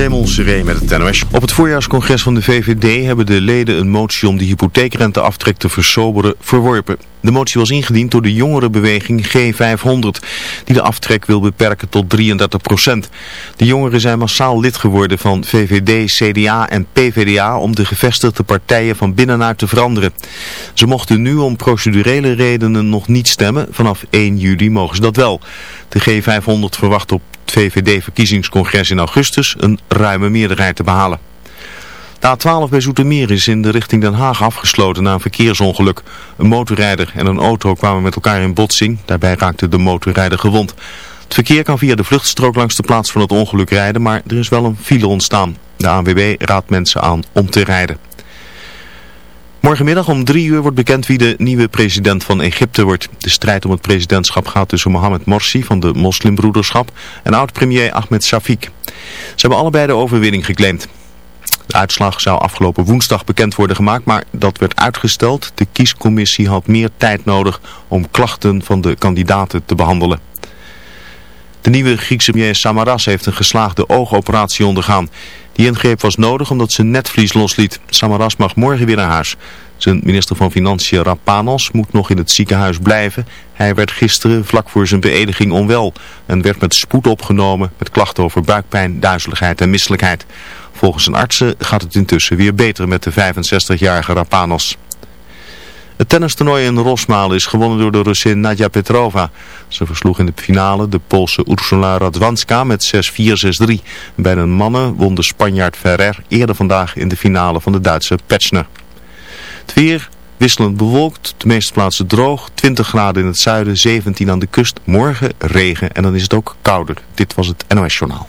Raymond met het NOS. Op het voorjaarscongres van de VVD hebben de leden een motie om de hypotheekrenteaftrek te versoberen verworpen. De motie was ingediend door de jongerenbeweging G500, die de aftrek wil beperken tot 33% De jongeren zijn massaal lid geworden van VVD, CDA en PVDA om de gevestigde partijen van binnenuit te veranderen. Ze mochten nu om procedurele redenen nog niet stemmen, vanaf 1 juli mogen ze dat wel. De G500 verwacht op het VVD-verkiezingscongres in augustus een ruime meerderheid te behalen. De A12 bij Zoetermeer is in de richting Den Haag afgesloten na een verkeersongeluk. Een motorrijder en een auto kwamen met elkaar in botsing. Daarbij raakte de motorrijder gewond. Het verkeer kan via de vluchtstrook langs de plaats van het ongeluk rijden, maar er is wel een file ontstaan. De ANWB raadt mensen aan om te rijden. Morgenmiddag om drie uur wordt bekend wie de nieuwe president van Egypte wordt. De strijd om het presidentschap gaat tussen Mohamed Morsi van de moslimbroederschap en oud-premier Ahmed Shafik. Ze hebben allebei de overwinning geclaimd. De uitslag zou afgelopen woensdag bekend worden gemaakt, maar dat werd uitgesteld. De kiescommissie had meer tijd nodig om klachten van de kandidaten te behandelen. De nieuwe Griekse premier Samaras heeft een geslaagde oogoperatie ondergaan. Die ingreep was nodig omdat ze netvlies losliet. Samaras mag morgen weer naar huis. Zijn minister van Financiën Rapanos moet nog in het ziekenhuis blijven. Hij werd gisteren vlak voor zijn beëdiging onwel en werd met spoed opgenomen met klachten over buikpijn, duizeligheid en misselijkheid. Volgens zijn artsen gaat het intussen weer beter met de 65-jarige Rapanos. Het tennistoernooi in Rosmalen is gewonnen door de Russin Nadja Petrova. Ze versloeg in de finale de Poolse Ursula Radwanska met 6-4, 6-3. Bij de mannen won de Spanjaard Ferrer eerder vandaag in de finale van de Duitse Petschner. Het weer wisselend bewolkt, de meeste plaatsen droog, 20 graden in het zuiden, 17 aan de kust. Morgen regen en dan is het ook kouder. Dit was het NOS Journaal.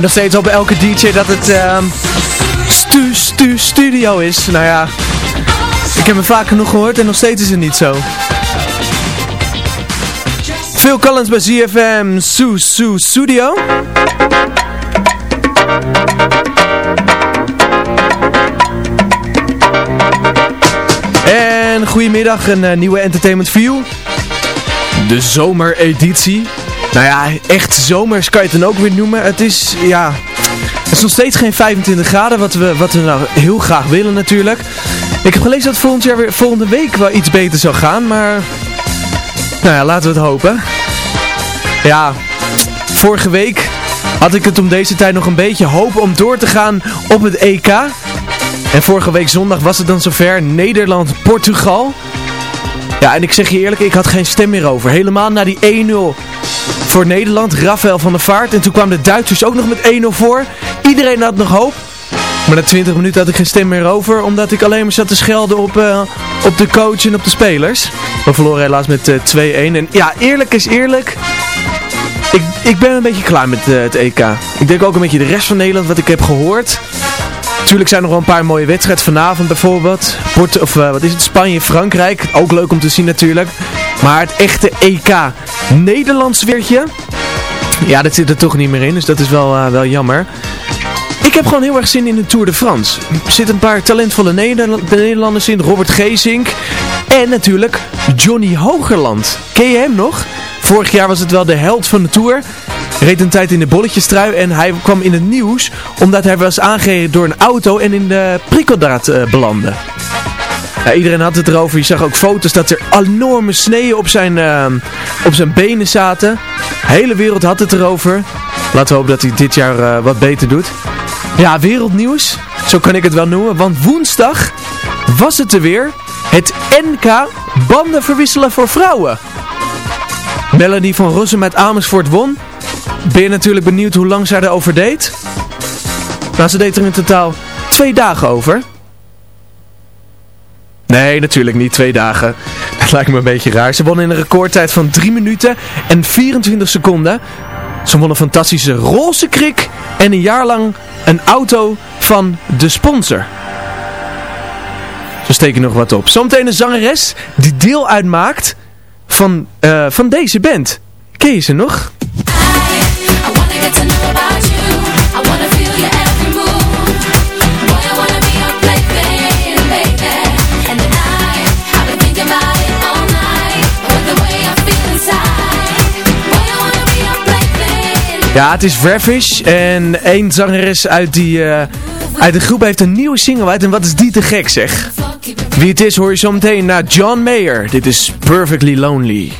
En nog steeds op elke DJ dat het ehm, stu, stu, studio is. Nou ja, ik heb hem vaak genoeg gehoord en nog steeds is het niet zo. Phil Collins bij ZFM Su Su Studio. En goedemiddag, een uh, nieuwe Entertainment View. De zomereditie. Nou ja, echt zomers kan je het dan ook weer noemen. Het is, ja... Het is nog steeds geen 25 graden, wat we, wat we nou heel graag willen natuurlijk. Ik heb gelezen dat volgend jaar weer, volgende week wel iets beter zou gaan, maar... Nou ja, laten we het hopen. Ja, vorige week had ik het om deze tijd nog een beetje hoop om door te gaan op het EK. En vorige week zondag was het dan zover Nederland-Portugal. Ja, en ik zeg je eerlijk, ik had geen stem meer over. Helemaal na die 1-0 voor Nederland, Rafael van der Vaart. En toen kwamen de Duitsers ook nog met 1-0 voor. Iedereen had nog hoop. Maar na 20 minuten had ik geen stem meer over, omdat ik alleen maar zat te schelden op, uh, op de coach en op de spelers. We verloren helaas met uh, eh, 2-1. En ja, eerlijk is eerlijk, ik, ik ben een beetje klaar met uh, het EK. Ik denk ook een beetje de rest van Nederland, wat ik heb gehoord. Natuurlijk zijn er nog wel een paar mooie wedstrijden vanavond bijvoorbeeld. Port, of wat is het? Spanje, Frankrijk. Ook leuk om te zien natuurlijk. Maar het echte EK Nederlands weertje. Ja, dat zit er toch niet meer in. Dus dat is wel, uh, wel jammer. Ik heb gewoon heel erg zin in de Tour de France. Er zitten een paar talentvolle Nederland Nederlanders in. Robert Geesink. En natuurlijk Johnny Hogerland. Ken je hem nog? Vorig jaar was het wel de held van de Tour. Reed een tijd in de bolletjestrui en hij kwam in het nieuws omdat hij was aangereden door een auto en in de prikkeldraad uh, belandde. Ja, iedereen had het erover. Je zag ook foto's dat er enorme sneeën op zijn, uh, op zijn benen zaten. De hele wereld had het erover. Laten we hopen dat hij dit jaar uh, wat beter doet. Ja, wereldnieuws. Zo kan ik het wel noemen. Want woensdag was het er weer. Het NK banden verwisselen voor vrouwen. Melanie van Rossum met Amersfoort won. Ben je natuurlijk benieuwd hoe lang zij erover deed? Nou, ze deed er in totaal twee dagen over. Nee, natuurlijk niet twee dagen. Dat lijkt me een beetje raar. Ze won in een recordtijd van 3 minuten en 24 seconden. Ze won een fantastische roze krik en een jaar lang een auto van de sponsor. Zo steek je nog wat op. Zometeen een zangeres die deel uitmaakt van, uh, van deze band. Ken je ze nog? Ja, het is Ravish en één zangeres uit, die, uh, uit de groep heeft een nieuwe single uit. En wat is die te gek zeg. Wie het is hoor je zo meteen naar John Mayer. Dit is Perfectly Lonely.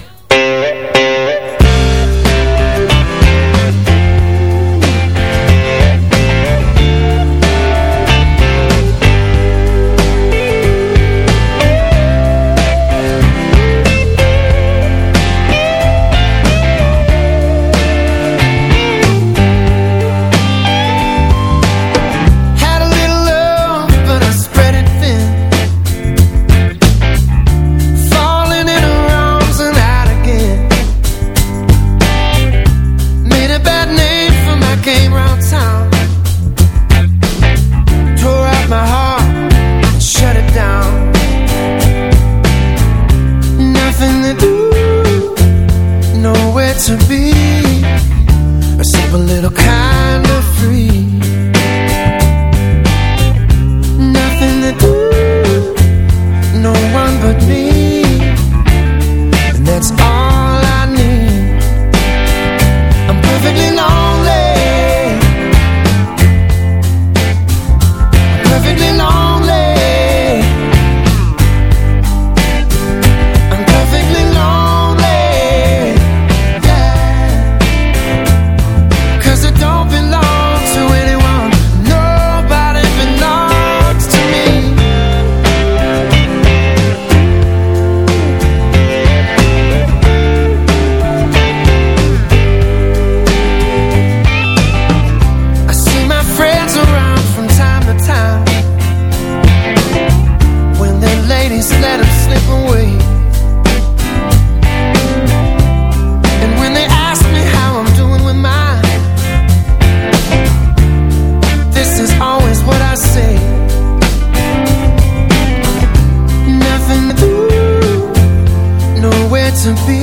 to be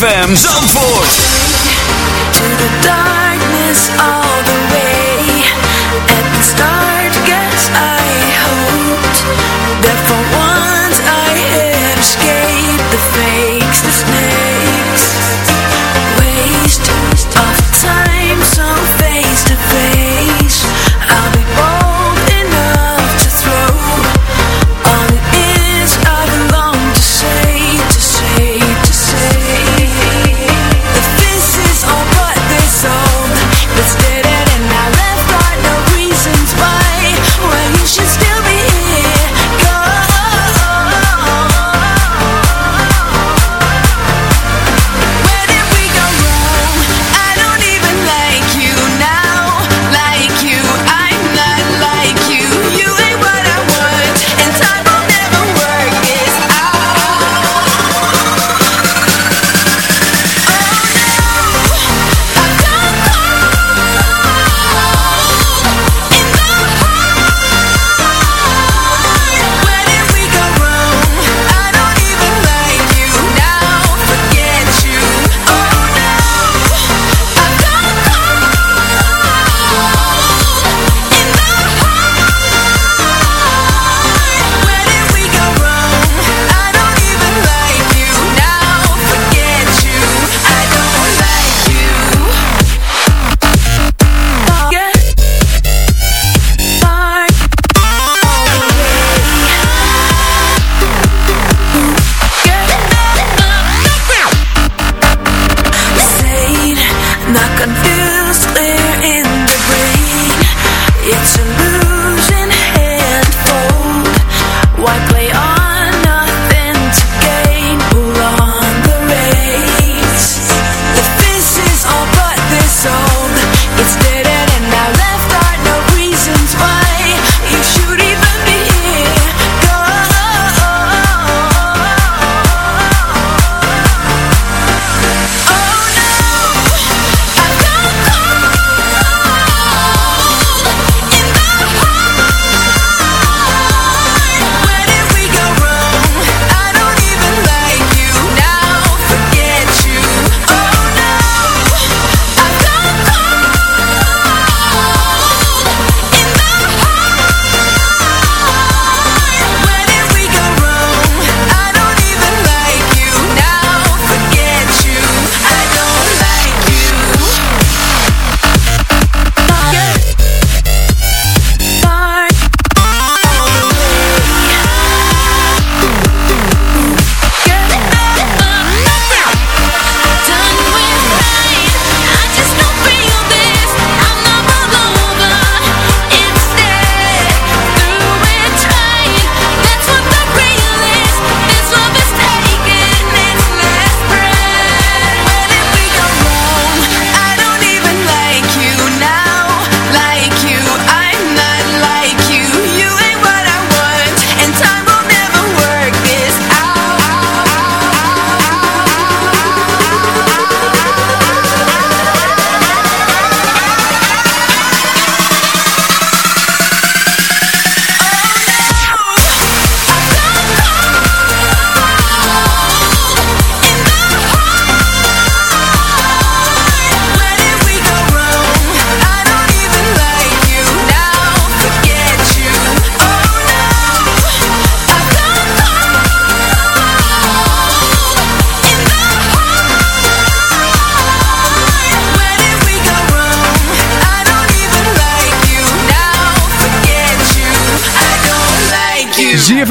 Zon Zandvoort.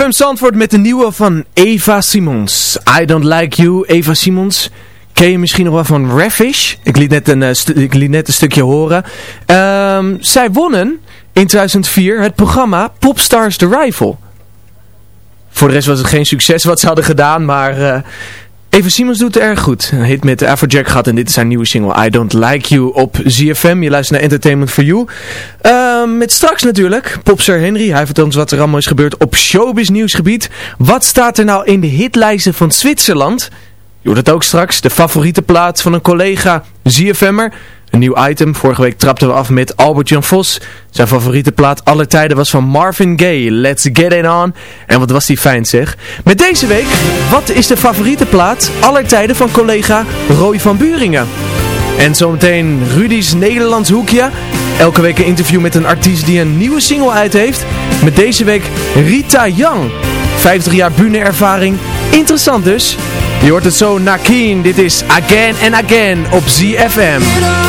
ZFM Zandvoort met de nieuwe van Eva Simons. I Don't Like You, Eva Simons. Ken je misschien nog wel van Ravish? Ik liet net een, eh, ik net een stukje horen. Ehm, zij wonnen in 2004 het programma Popstars The Rival. Voor de rest was het geen succes wat ze hadden gedaan, maar... Eh, Even Simons doet het erg goed. Een hit met Afrojack gehad en dit is zijn nieuwe single I Don't Like You op ZFM. Je luistert naar Entertainment For You. Ehm, met straks natuurlijk Popster Henry. Hij vertelt ons wat er allemaal is gebeurd op showbiz nieuwsgebied. Wat staat er nou in de hitlijsten van Zwitserland? Je hoort het ook straks. De favoriete plaat van een collega ZFM'er. Een nieuw item. Vorige week trapten we af met Albert-Jan Vos. Zijn favoriete plaat aller tijden was van Marvin Gaye. Let's get it on. En wat was die fijn zeg. Met deze week, wat is de favoriete plaat aller tijden van collega Roy van Buringen? En zometeen Rudy's Nederlands Hoekje. Elke week een interview met een artiest die een nieuwe single uit heeft. Met deze week Rita Young. 50 jaar bühneervaring. Interessant dus. Je hoort het zo na Keen. Dit is Again and Again op ZFM.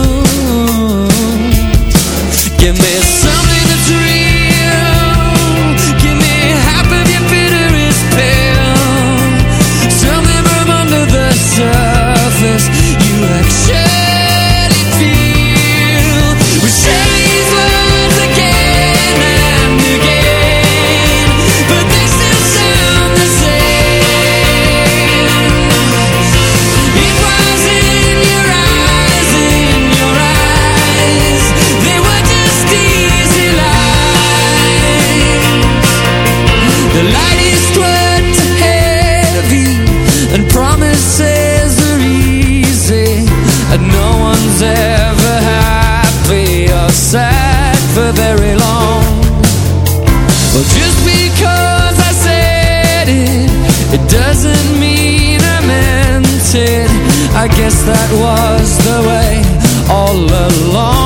guess that was the way all along.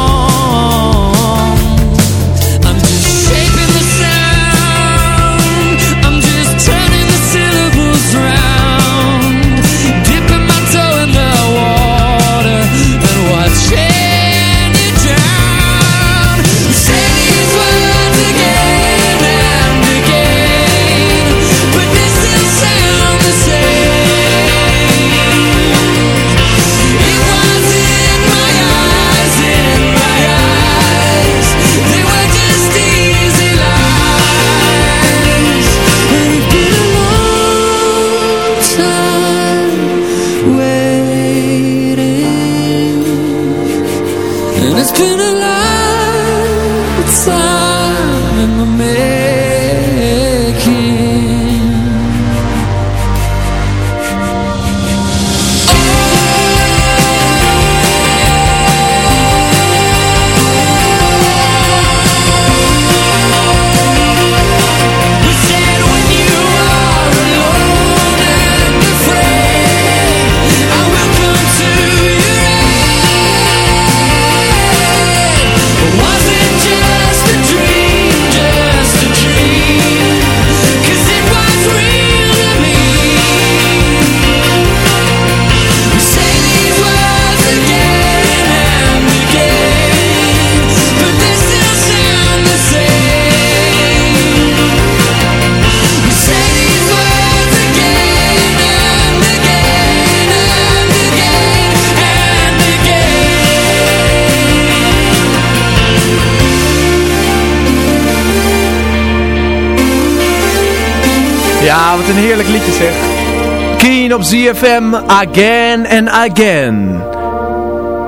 ZFM, again and again.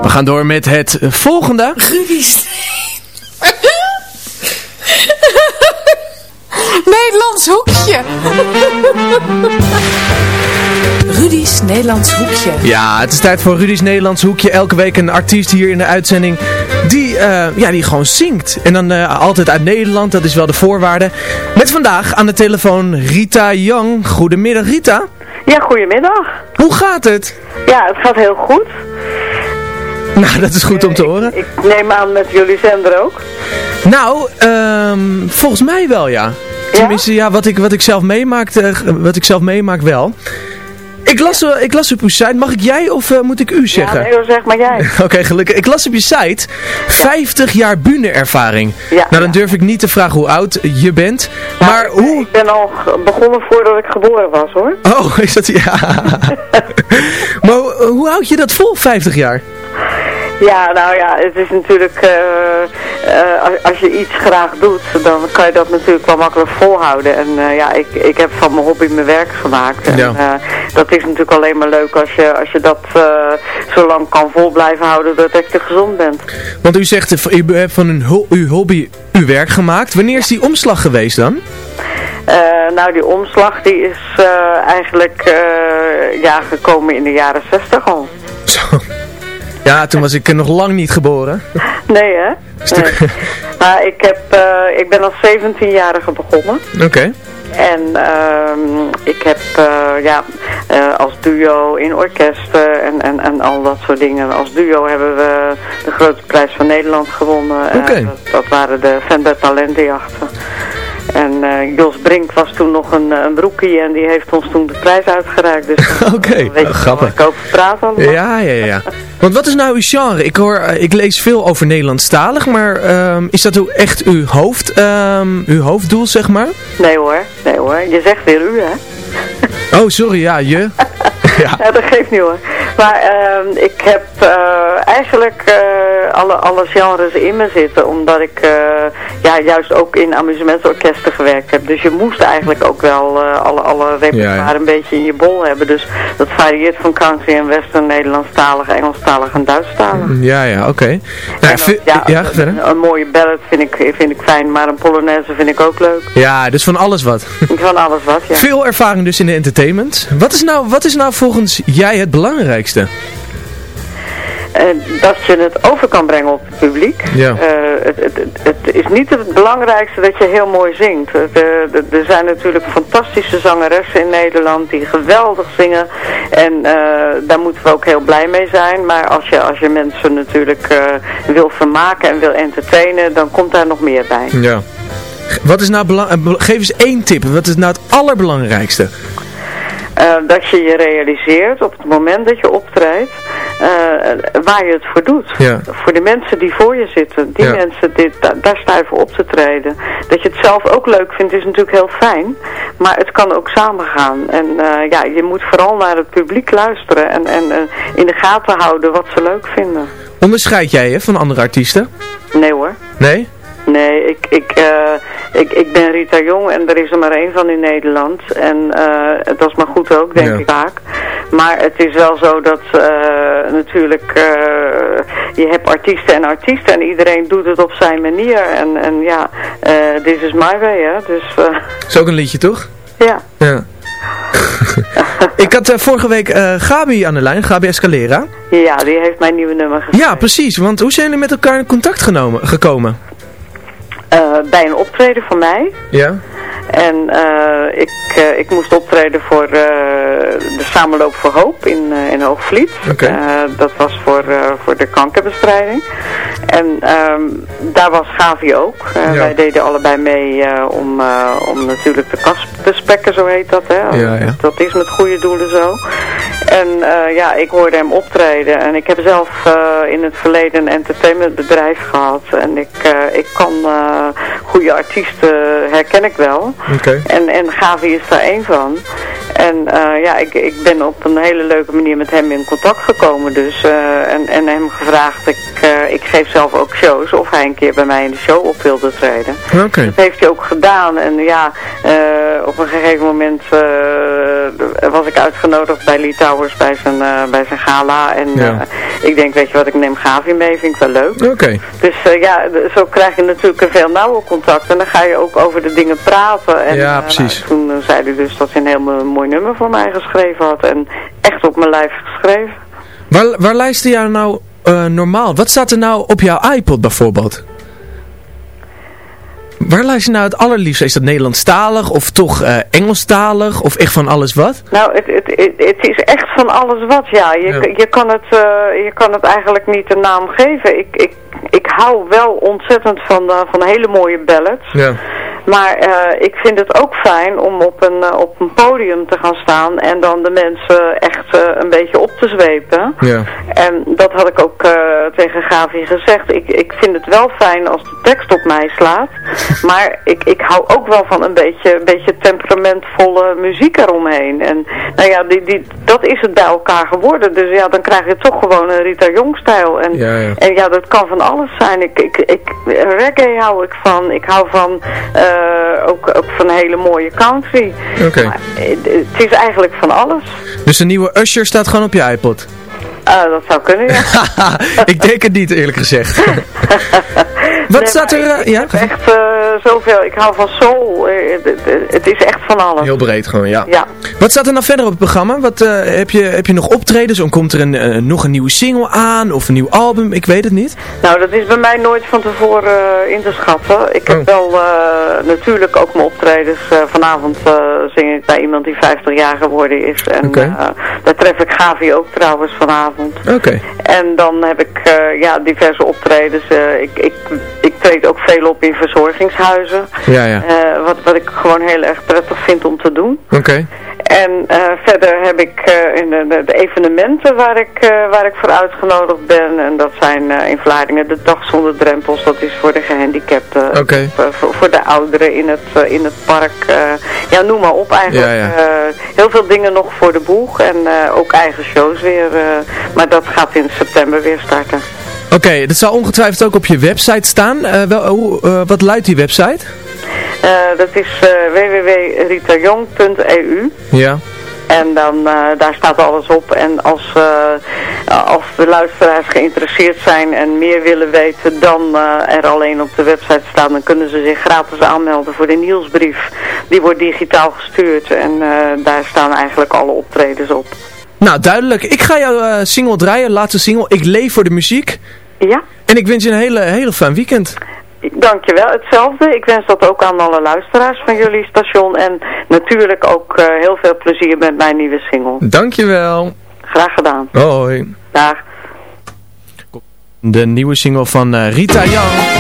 We gaan door met het volgende. Rudy's. Nederlands hoekje. Rudy's Nederlands hoekje. Ja, het is tijd voor Rudy's Nederlands Hoekje. Elke week een artiest hier in de uitzending die, eh, ja, die gewoon zingt. En dan eh, altijd uit Nederland, dat is wel de voorwaarde. Met vandaag aan de telefoon Rita Young. Goedemiddag Rita. Ja, goedemiddag. Hoe gaat het? Ja, het gaat heel goed. Nou, dat is goed om te horen. Ik neem aan met jullie zender ook. Nou, ehm, volgens mij wel ja. Tenminste, ja, wat, ik, wat, ik zelf meemaak, eh, wat ik zelf meemaak wel. Ik las, eh, ik las op uw site, mag ik jij of eh, moet ik u zeggen? Ja, nee, zeg maar jij. Oké, gelukkig. Ik las op je site 50 jaar bühneervaring. nou, dan durf ik niet te vragen hoe oud je bent. maar hoe... Ik ben al begonnen voordat ik geboren was hoor. Oh, is dat... Ja. maar hoe- hoe houd je dat vol, 50 jaar? Ja, nou ja, het is natuurlijk... eh, eh, als- als je iets graag doet, dan kan je dat natuurlijk wel makkelijk volhouden. En eh, ja, ik, ik heb van mijn hobby mijn werk gemaakt. En Ja. dat is natuurlijk alleen maar leuk als je, als je dat zo lang kan vol blijven houden dat je gezond bent. Want u zegt, u hebt van een uw hobby uw werk gemaakt. Wanneer is die omslag geweest dan? Nou, die omslag die is eigenlijk ja, gekomen in de jaren 60 al. Zo. Ja, toen was ik nog lang niet geboren. Nee, hè? Nee. Maar ik, heb, eh, ik ben als 17-jarige begonnen. Oké. En ehm, ik heb eh, ja, eh, als duo in orkesten en, en, en al dat soort dingen. Als duo hebben we de grote prijs van Nederland gewonnen. Oké. dat, dat waren de Vender Talentenjachten. En Jos Brink was toen nog een, een broekie en die heeft ons toen de prijs uitgereikt. Dus Oké, weet je grappig. ik over praat allemaal. Ja, ja, ja. Want wat is nou uw genre? Ik, hoor, eh, ik lees veel over Nederlandstalig, maar ehm, is dat echt uw, hoofd, ehm, uw hoofddoel, zeg maar? Nee hoor, nee hoor. Je zegt weer u hè. Oh, sorry, ja, je. Ja, dat geeft niet hoor. Maar ehm, ik heb eh, eigenlijk eh, alle, alle genres in me zitten. Omdat ik eh, ja, juist ook in amusementsorkesten gewerkt heb. Dus je moest eigenlijk ook wel alle, alle repertoire Ja, ja. een beetje in je bol hebben. Dus dat varieert van country en western, Nederlandstalig, Engelstalig en Duitsstalig. Ja, ja, oké. Nou, dan, ja, een, een mooie ballad vind ik, vind ik fijn, maar een polonaise vind ik ook leuk. Ja, dus van alles wat. Van alles wat, ja. Veel ervaring dus in de entertainment. Wat is nou, wat is nou volgens jij het belangrijkste? En dat je het over kan brengen op het publiek. Ja. Eh, het, het, het, is niet het belangrijkste dat je heel mooi zingt. Eh, er zijn natuurlijk fantastische zangeressen in Nederland die geweldig zingen. En eh, daar moeten we ook heel blij mee zijn. Maar als je, als je mensen natuurlijk eh, wil vermaken en wil entertainen, dan komt daar nog meer bij. Ja. Wat is nou belang... eh, bel- Geef eens één tip. Wat is nou het allerbelangrijkste? Eh, dat je je realiseert op het moment dat je optreedt eh, waar je het voor doet. Ja. Voor de mensen die voor je zitten. Die Ja. mensen, dit, da- daar sta je voor op te treden. Dat je het zelf ook leuk vindt is natuurlijk heel fijn. Maar het kan ook samengaan. En eh, ja, je moet vooral naar het publiek luisteren. En, en in de gaten houden wat ze leuk vinden. Onderscheid jij je van andere artiesten? Nee hoor. Nee? Nee, ik, ik, ik, ik ben Rita Jong en er is er maar één van in Nederland. En eh, dat is maar goed ook, denk Ja. ik vaak. Maar het is wel zo dat eh, natuurlijk, eh, je hebt artiesten en artiesten en iedereen doet het op zijn manier. En, en ja, eh this is my way, hè. Dus Is ook een liedje, toch? ja. Ja. ik had vorige week Gabi aan de lijn, Gabi Escalera. ja, die heeft mijn nieuwe nummer geschreven. Ja, precies. Want hoe zijn jullie met elkaar in contact genomen, gekomen? Eh, bij een optreden van mij. Ja? En eh, ik, eh, ik moest optreden voor de Samenloop voor Hoop in, in Hoogvliet. Eh, dat was voor, voor de kankerbestrijding. En ehm, daar was Gavi ook. Ja. Wij deden allebei mee om, om natuurlijk de kas te spekken, zo heet dat. Hè? Ja, ja. Dat is met goede doelen zo. En eh, ja, ik hoorde hem optreden. En ik heb zelf eh, in het verleden een entertainmentbedrijf gehad. En ik, eh, ik kan goede artiesten herken ik wel. En, en Gavi is daar één van. En eh, ja, ik, ik ben op een hele leuke manier met hem in contact gekomen dus. eh, en, en hem gevraagd, ik, eh, ik geef zelf ook shows, of hij een keer bij mij in de show op wilde treden. Oké. Dat heeft hij ook gedaan. En ja, op een gegeven moment was ik uitgenodigd bij Lee Towers bij zijn, bij zijn gala. En Ja. ik denk, weet je wat, ik neem Gavi mee, vind ik wel leuk. Oké. Dus ja, zo krijg je natuurlijk een veel nauwer contact. En dan ga je ook over de dingen praten. En, Ja, eh, precies. nou, toen zei hij dus dat hij een heel nummer voor mij geschreven had. En echt op mijn lijf geschreven. Waar, waar luister jij nou eh, normaal? Wat staat er nou op jouw iPod bijvoorbeeld? Waar luister je nou het allerliefst? Is dat Nederlandstalig of toch eh, Engelstalig of echt van alles wat? Nou, het, het, het, het is echt van alles wat, ja. Je, Ja. je, kan, het, eh, je kan het eigenlijk niet een naam geven. Ik, ik, ik hou wel ontzettend van, eh, van hele mooie ballads. Ja. Maar ik vind het ook fijn om op een, op een podium te gaan staan en dan de mensen echt een beetje op te zwepen. Ja. En dat had ik ook tegen Gavi gezegd. Ik, ik vind het wel fijn als de tekst op mij slaat. maar ik, ik hou ook wel van een beetje, een beetje temperamentvolle muziek eromheen. En nou ja, die, die, dat is het bij elkaar geworden. Dus ja, dan krijg je toch gewoon een Rita Jong-stijl. En Ja, ja. en ja, dat kan van alles zijn. Ik, ik, ik, reggae hou ik van. Ik hou van eh, ook, ook van hele mooie country. Oké. Maar, het is eigenlijk van alles. Dus een nieuwe Usher staat gewoon op je iPod. Eh, dat zou kunnen, ja. ik denk het niet, eerlijk gezegd. Wat Nee, staat er... eh, ja? heb echt zoveel. Ik hou van soul. Eh, het, is echt van alles. Heel breed gewoon, ja. Ja. Wat staat er nou verder op het programma? Wat, eh, heb, je, heb je nog optredens? Of komt er een, eh, nog een nieuwe single aan? Of een nieuw album? Ik weet het niet. Nou, dat is bij mij nooit van tevoren in te schatten. Ik heb Oh. wel natuurlijk ook mijn optredens. Vanavond zing ik bij iemand die 50 jaar geworden is. En daar tref ik Gavi ook trouwens vanavond. Oké. En dan heb ik ja, diverse optredens. Ik, ik, ik treed ook veel op in verzorgingshuizen. Ja, ja. Eh, wat, wat ik gewoon heel erg prettig vind om te doen. Oké. En eh, verder heb ik eh, in de, de, de evenementen waar ik, waar ik voor uitgenodigd ben. En dat zijn in Vlaardingen de Dag Zonder Drempels. Dat is voor de gehandicapten. Oké. Voor, voor, voor de ouderen in het, in het park. ja, noem maar op eigenlijk. Ja, heel veel dingen nog voor de boeg. En ook eigen shows weer. maar dat gaat in september weer starten. Oké, dat zal ongetwijfeld ook op je website staan. Eh, wel, eh, wat luidt die website? Eh, dat is www.ritajong.eu. Ja. En dan, daar staat alles op. En als, als de luisteraars geïnteresseerd zijn en meer willen weten dan er alleen op de website staat, dan kunnen ze zich gratis aanmelden voor de nieuwsbrief. Die wordt digitaal gestuurd en daar staan eigenlijk alle optredens op. Nou, duidelijk. Ik ga jouw eh, single draaien, laatste single. Ik leef voor de muziek. Ja, En ik wens je een hele, hele fijn weekend. dankjewel. Hetzelfde. Ik wens dat ook aan alle luisteraars van jullie station. En natuurlijk ook eh, heel veel plezier met mijn nieuwe single. Dankjewel. Graag gedaan. Hoi. Dag. De nieuwe single van eh, Rita Young.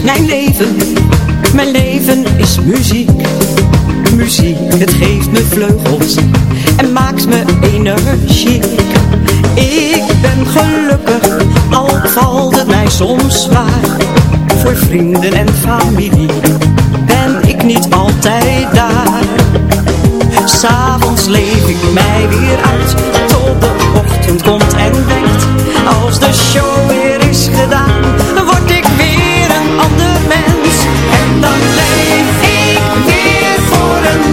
Mijn leven, mijn leven is muziek. Muziek, het geeft me vleugels en maakt me energiek. Ik ben gelukkig, al valt het mij soms zwaar. Voor vrienden en familie ben ik niet altijd daar. S'avonds leef ik mij weer uit, tot de ochtend komt en wekt. Als de show weer is gedaan,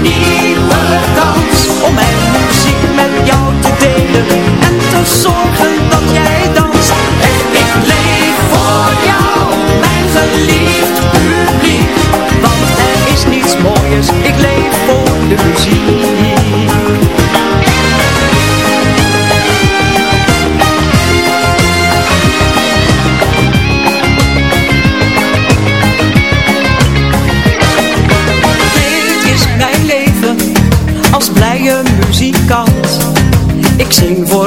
nieuwe kans. Om mijn muziek met jou te delen en te zorgen dat jij danst. En ik leef voor jou, mijn geliefd publiek. Want er is niets mooiers, ik leef voor de muziek. Ik zing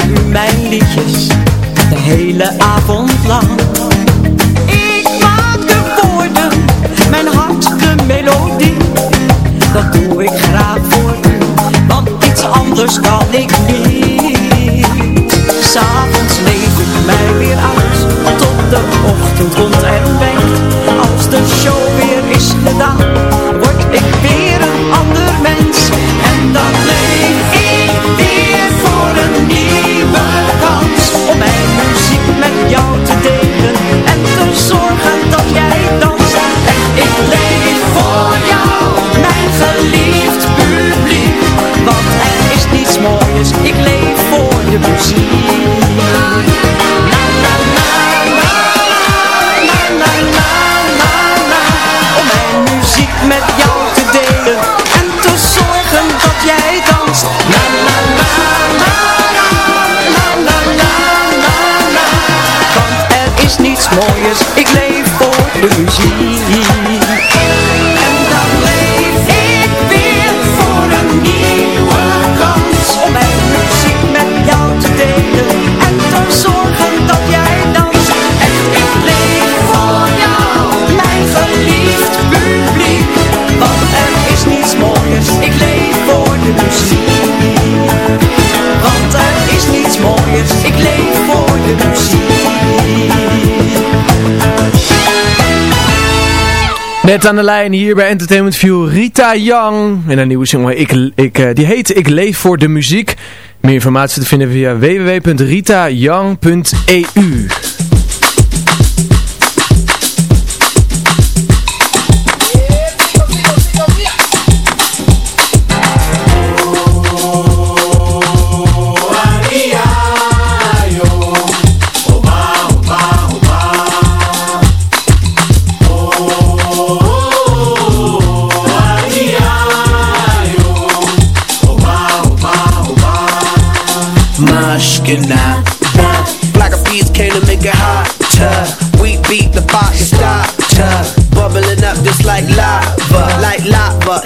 Net aan de lijn hier bij Entertainment View Rita Young. En een nieuwe single, ik, ik, eh, die heet Ik leef voor de muziek. Meer informatie te vinden via www.ritayoung.eu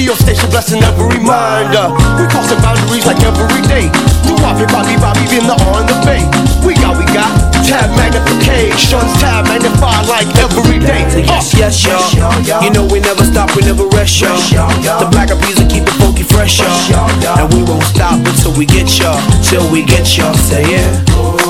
Radio station blessing every mind. Uh, we crossing boundaries like every day. Do Bobby, Bobby, Bobby, in the on the bay. We got, we got tab magnification, tab magnified like every day. Uh, yes, yes, y'all. You know we never stop, we never rest, y'all. The black bees will keep it funky fresh, y'all. And we won't stop until we get y'all, till we get y'all. Say yeah.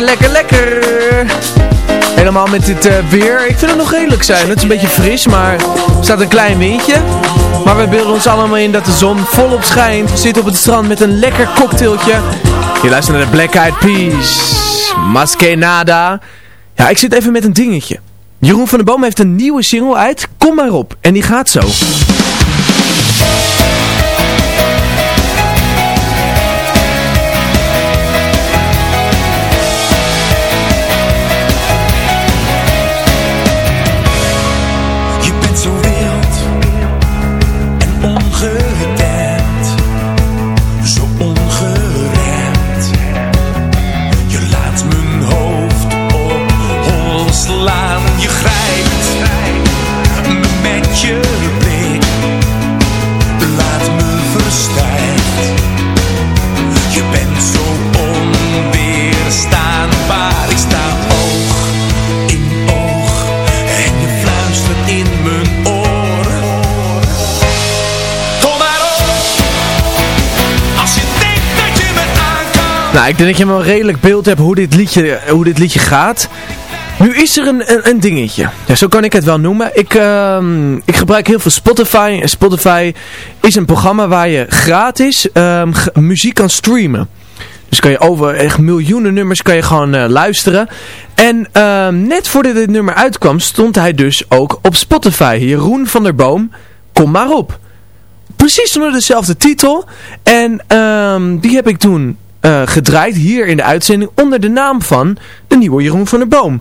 lekker, lekker, lekker. Helemaal met dit eh, weer. Ik vind het nog redelijk zijn. Het is een beetje fris, maar er staat een klein windje. Maar we beelden ons allemaal in dat de zon volop schijnt. We zitten op het strand met een lekker cocktailtje. Je luistert naar de Black Eyed Peas. Maskenada. Ja, ik zit even met een dingetje. Jeroen van der Boom heeft een nieuwe single uit. Kom maar op. En die gaat zo. Ik denk dat je wel redelijk beeld hebt hoe dit liedje, hoe dit liedje gaat. Nu is er een, een, een dingetje. Ja, zo kan ik het wel noemen. Ik, ehm, ik gebruik heel veel Spotify. Spotify is een programma waar je gratis ehm, muziek kan streamen. Dus kan je over echt miljoenen nummers kan je gewoon eh, luisteren. En ehm, net voordat dit nummer uitkwam stond hij dus ook op Spotify. Jeroen van der Boom, kom maar op. Precies onder dezelfde titel. En die heb ik toen uh, gedraaid hier in de uitzending onder de naam van de nieuwe Jeroen van der Boom.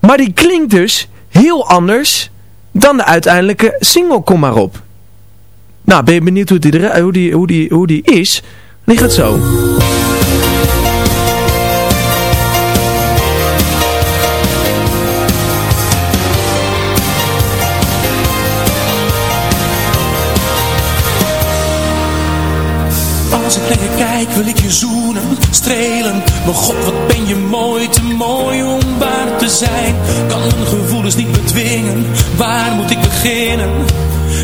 Maar die klinkt dus heel anders dan de uiteindelijke single Kom maar op. Nou, ben je benieuwd hoe die, hoe die, hoe die, hoe die is? Die gaat zo. Als ik kijk wil ik je zoenen, strelen? Maar god wat ben je mooi, te mooi om waar te zijn. Kan mijn gevoelens niet bedwingen, waar moet ik beginnen?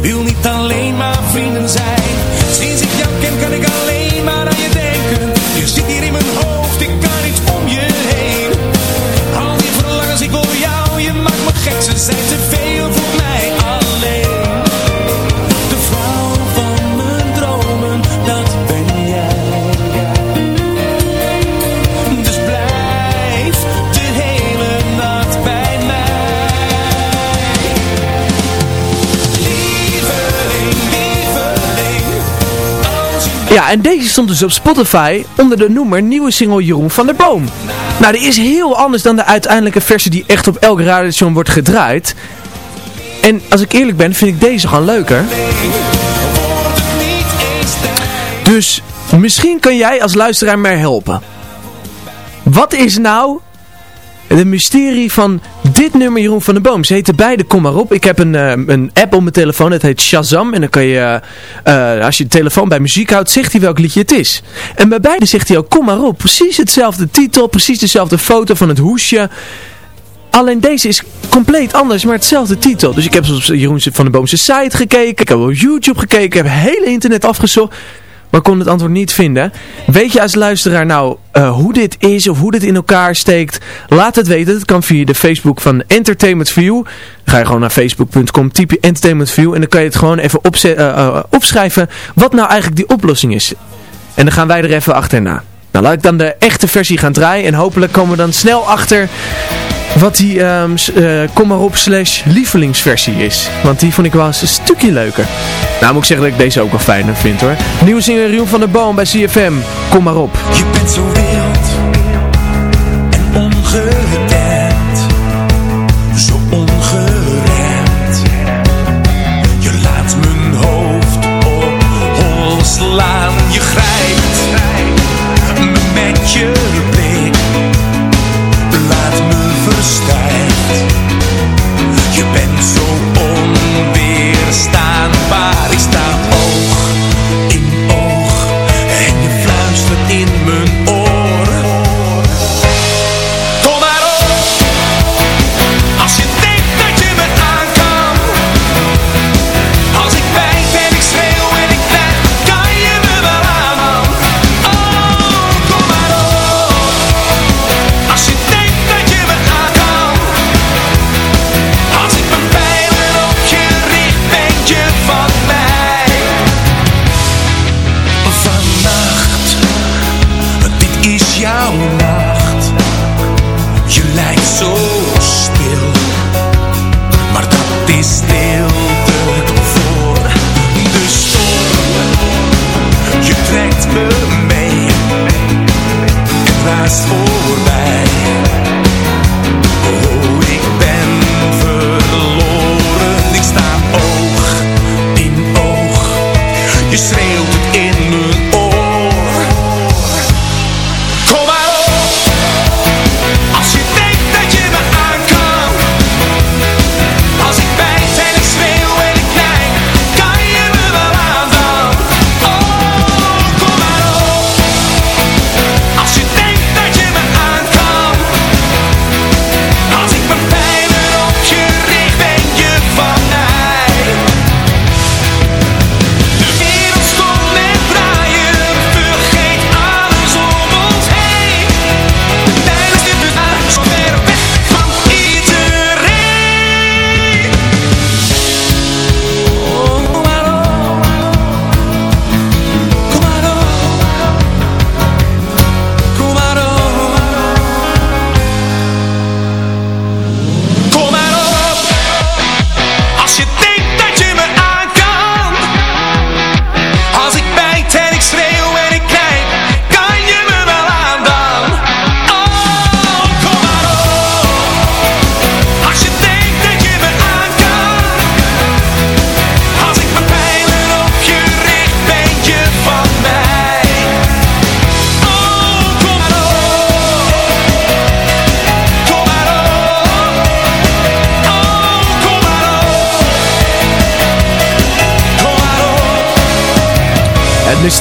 Wil niet alleen maar vrienden zijn. Sinds ik jou ken kan ik alleen Ja, en deze stond dus op Spotify onder de noemer nieuwe single Jeroen van der Boom. Nou, die is heel anders dan de uiteindelijke versie die echt op elk radiostation wordt gedraaid. En als ik eerlijk ben, vind ik deze gewoon leuker. Dus misschien kan jij als luisteraar mij helpen. Wat is nou de mysterie van dit nummer Jeroen van der Boom? Ze heten beide Kom maar op. Ik heb een, eh, een app op mijn telefoon, het heet Shazam. En dan kan je, eh, eh, als je de telefoon bij muziek houdt, zegt hij welk liedje het is. En bij beide zegt hij ook Kom maar op. Precies hetzelfde titel, precies dezelfde foto van het hoesje. Alleen deze is compleet anders, maar hetzelfde titel. Dus ik heb op Jeroen van der Boom zijn site gekeken. Ik heb op YouTube gekeken. Ik heb het hele internet afgezocht. Maar kon het antwoord niet vinden. Weet je als luisteraar nou eh, hoe dit is of hoe dit in elkaar steekt? Laat het weten. Dat kan via de Facebook van Entertainment View. Ga je gewoon naar facebook.com, typ Entertainment View. En dan kan je het gewoon even eh, eh, opschrijven wat nou eigenlijk die oplossing is. En dan gaan wij er even achterna. Nou, laat ik dan de echte versie gaan draaien. En hopelijk komen we dan snel achter wat die s- eh, kom maar op slash lievelingsversie is. Want die vond ik wel eens een stukje leuker. Nou moet ik zeggen dat ik deze ook wel fijner vind hoor. Nieuwe zinger Rion van der Boom bij CFM. Kom maar op. Je bent zo wild en ongedempt, zo ongeremd. Je laat mijn hoofd op hol slaan. Je grijpt me met je blik, laat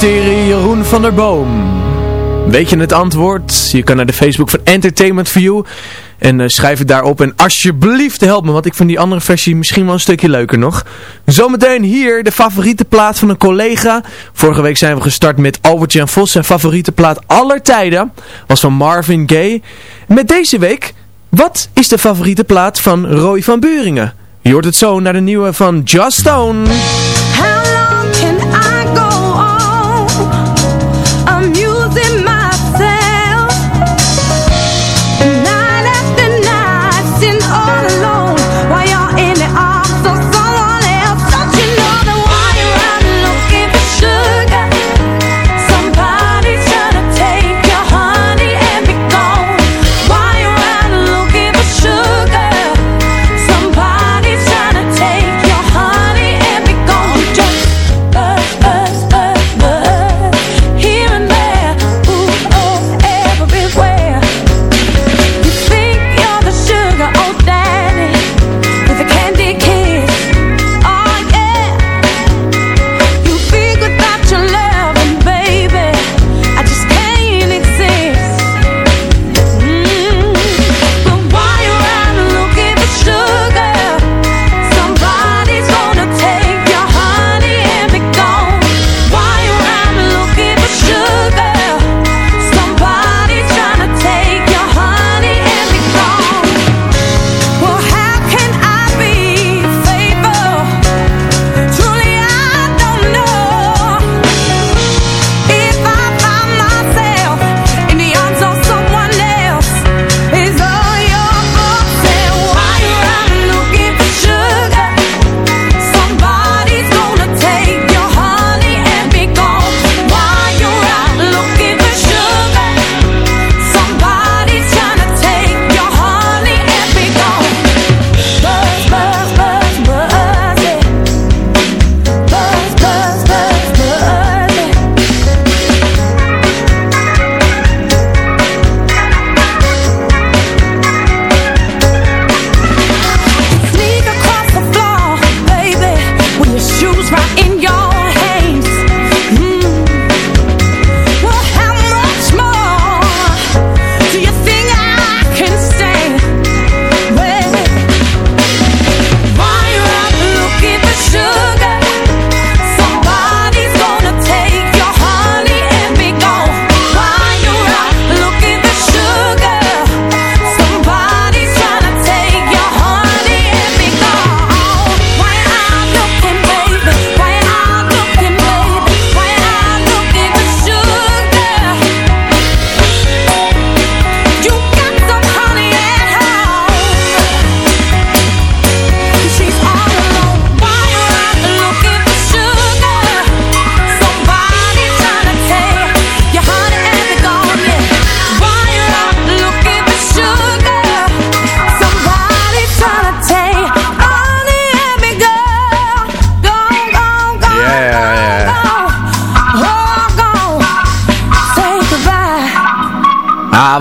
mysterie Jeroen van der Boom. Weet je het antwoord? Je kan naar de Facebook van Entertainment View en uh, schrijf het daarop. En alsjeblieft help me, want ik vind die andere versie misschien wel een stukje leuker nog. Zometeen hier de favoriete plaat van een collega. Vorige week zijn we gestart met Albert-Jan Vos. Zijn favoriete plaat aller tijden was van Marvin Gaye. Met deze week, wat is de favoriete plaat van Roy van Buringen? Je hoort het zo naar de nieuwe van Just Stone.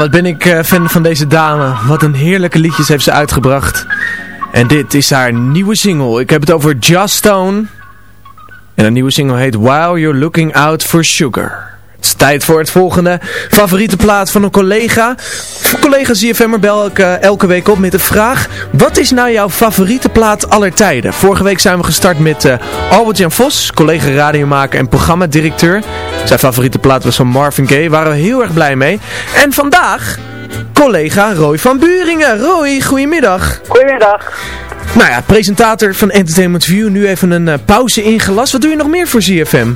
Wat ben ik uh, fan van deze dame. Wat een heerlijke liedjes heeft ze uitgebracht. En dit is haar nieuwe single. Ik heb het over Just Stone. En haar nieuwe single heet While You're Looking Out For Sugar. Het is tijd voor het volgende favoriete plaat van een collega. Collega ZFM'er bel elke, elke week op met de vraag... Wat is nou jouw favoriete plaat aller tijden? Vorige week zijn we gestart met uh, Albert-Jan Vos, collega radiomaker en programmadirecteur. Zijn favoriete plaat was van Marvin Gaye, waren we heel erg blij mee. En vandaag collega Roy van Buringen. Roy, goedemiddag. Goedemiddag. Nou ja, presentator van Entertainment View, nu even een uh, pauze ingelast. Wat doe je nog meer voor ZFM?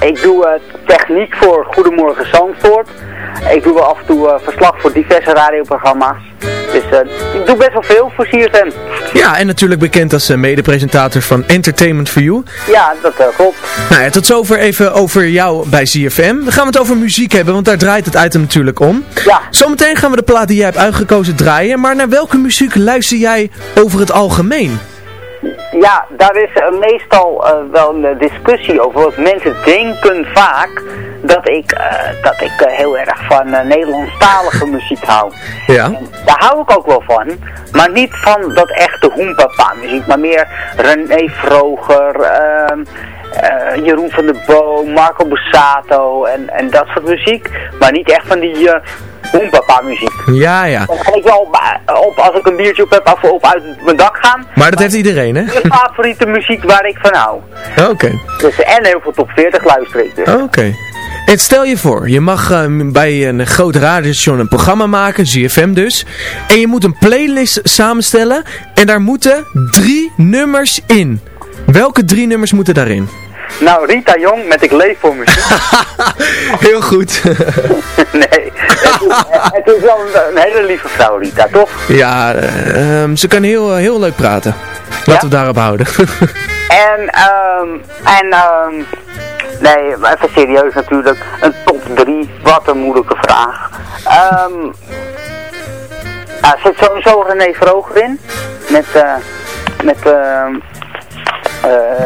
Ik doe techniek voor Goedemorgen Zandvoort. Ik doe wel af en toe uh, verslag voor diverse radioprogramma's. Dus uh, ik doe best wel veel voor CFM. Ja, en natuurlijk bekend als uh, medepresentator van Entertainment for You. Ja, dat klopt. Nou ja, tot zover even over jou bij CFM. Dan gaan we het over muziek hebben, want daar draait het item natuurlijk om. Ja. Zometeen gaan we de plaat die jij hebt uitgekozen draaien. Maar naar welke muziek luister jij over het algemeen? Ja, daar is uh, meestal uh, wel een discussie over. Want mensen denken vaak dat ik, uh, dat ik heel erg van Nederlandstalige muziek hou. Ja. En daar hou ik ook wel van. Maar niet van dat echte hoempapa muziek. Maar meer René Vroger, ehm, eh, Jeroen van der Boom, Marco Bussato en, en dat soort muziek. Maar niet echt van die hoempapa muziek. Ja, ja. Dan ik wel op, op, als ik een biertje op heb, af, op uit mijn dak gaan. Maar dat heeft iedereen, hè? De favoriete muziek waar ik van hou. Oké. Dus, en heel veel top 40 luister ik dus. Oké. En stel je voor, je mag uh, bij een groot radiostation een programma maken, ZFM dus. En je moet een playlist samenstellen en daar moeten drie nummers in. Welke drie nummers moeten daarin? Nou, Rita Jong met Ik leef voor muziek. Heel goed. nee, het is, wel een, een, hele lieve vrouw, Rita, toch? Ja, um, ze kan heel, heel leuk praten. Laten ja? we daarop houden. en, um, en, um, nee, even serieus natuurlijk. Een top 3, wat een moeilijke vraag. Um, er zit sowieso René Vroger in. Met, uh, met, uh,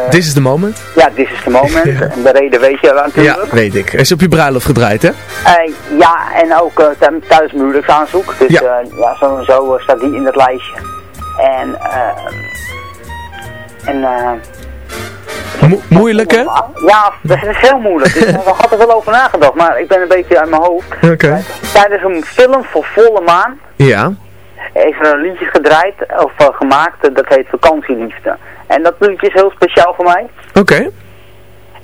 this is the moment? Ja, this is the moment. ja. En de reden weet je natuurlijk. Ja, weet ik. Is op je bruiloft gedraaid, hè? Uh, ja, en ook uh, thuis huwelijksaanzoek. Dus ja, ja sowieso staat die in het lijstje. En, en Mo moeilijk, hè? Ja, dat is heel moeilijk. Dus, ik had er wel over nagedacht, maar ik ben een beetje uit mijn hoofd. Oké. Okay. Tijdens een film voor volle maan. Ja. Er een liedje gedraaid, of gemaakt, dat heet Vakantieliefde. En dat liedje is heel speciaal voor mij. Oké. Okay.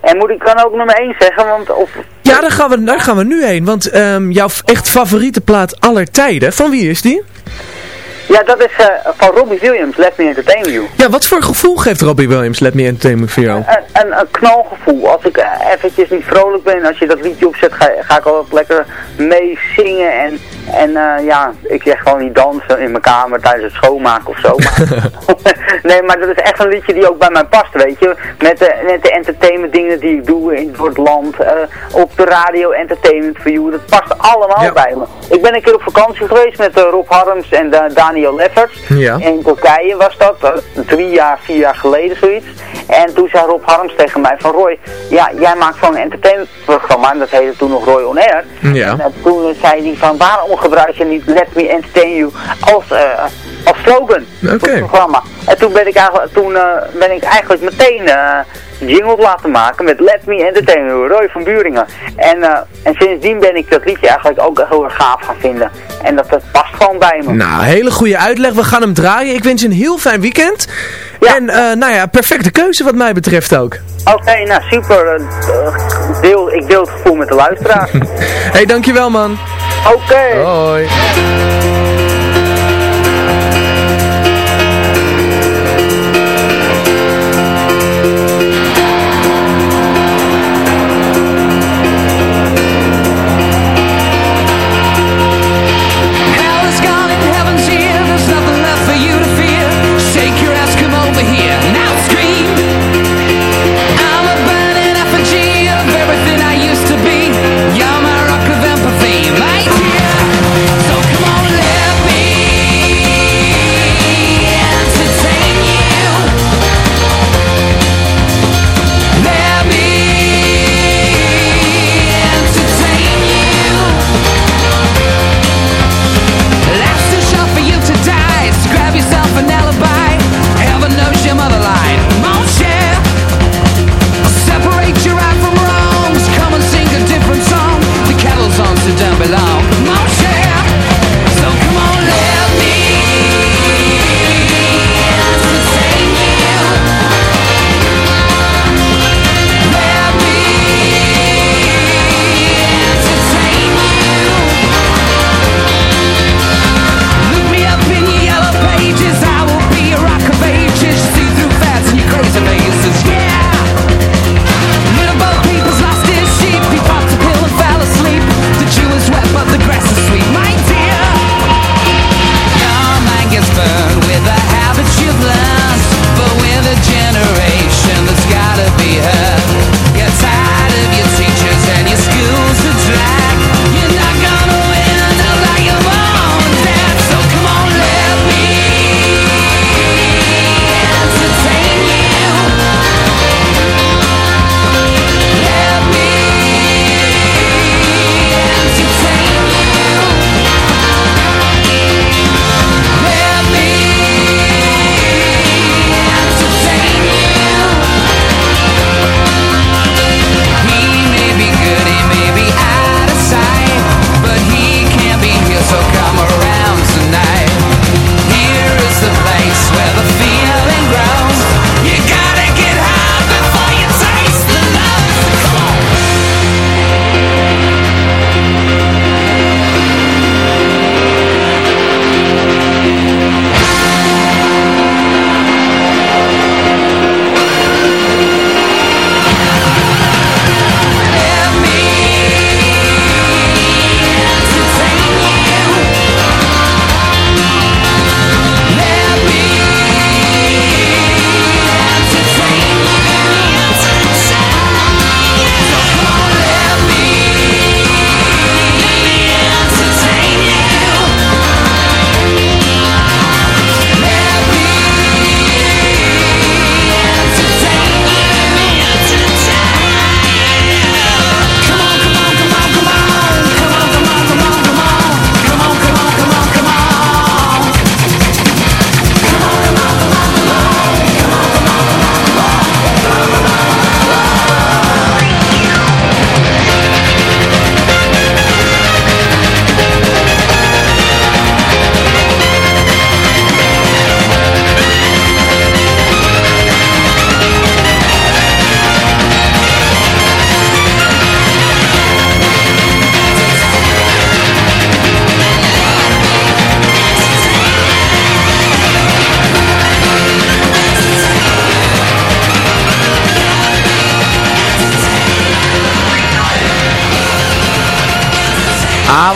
En moet ik dan ook nummer 1 zeggen? Want, of... Ja, daar gaan, we, daar gaan we nu heen. Want um, jouw echt favoriete plaat aller tijden, van wie is die? Ja, dat is uh, van Robbie Williams, Let Me Entertain You. Ja, wat voor gevoel geeft Robbie Williams, Let Me Entertain You voor jou? Een, een, een knalgevoel. Als ik eventjes niet vrolijk ben, als je dat liedje opzet, ga, ga ik altijd lekker mee zingen. En, en uh, ja, ik zeg gewoon niet dansen in mijn kamer tijdens het schoonmaken of zo. Maar, nee, maar dat is echt een liedje die ook bij mij past, weet je. Met de, met de entertainment dingen die ik doe in het land, op de radio, Entertainment for You. Dat past allemaal ja. bij me. Ik ben een keer op vakantie geweest met Rob Harms en Daniel Lefferts. Ja. In Turkije was dat, drie jaar, vier jaar geleden zoiets. En toen zei Rob Harms tegen mij van Roy, ja, jij maakt zo'n entertainmentprogramma, en dat heette toen nog Roy On Air. Ja. En toen zei hij van, waarom gebruik je niet Let Me Entertain You als, uh, als slogan okay. voor het programma? En toen ben ik eigenlijk, toen, uh, ben ik eigenlijk meteen... Uh, jingle laten maken met Let Me Entertain You, Roy van Buringen. En, uh, en sindsdien ben ik dat liedje eigenlijk ook heel erg gaaf gaan vinden. En dat, dat past gewoon bij me. Nou, hele goede uitleg. We gaan hem draaien. Ik wens je een heel fijn weekend. Ja. En nou ja, perfecte keuze wat mij betreft ook. Oké, okay, nou super. Deel, ik deel het gevoel met de luisteraar. hey, dankjewel man. Oké. Okay. Hoi.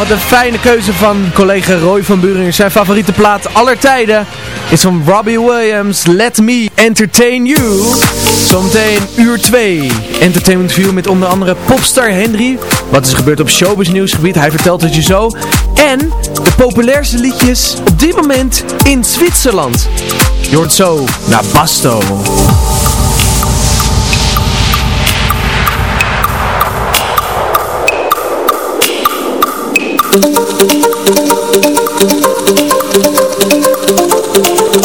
Een fijne keuze van collega Roy van Buringen. Zijn favoriete plaat aller tijden is van Robbie Williams. Let me entertain you. Zometeen uur 2. Entertainment View met onder andere popstar Henry. Wat is gebeurd op showbiz nieuwsgebied? Hij vertelt het je zo. En de populairste liedjes op dit moment in Zwitserland. Je hoort zo naar Basto. Tot zover het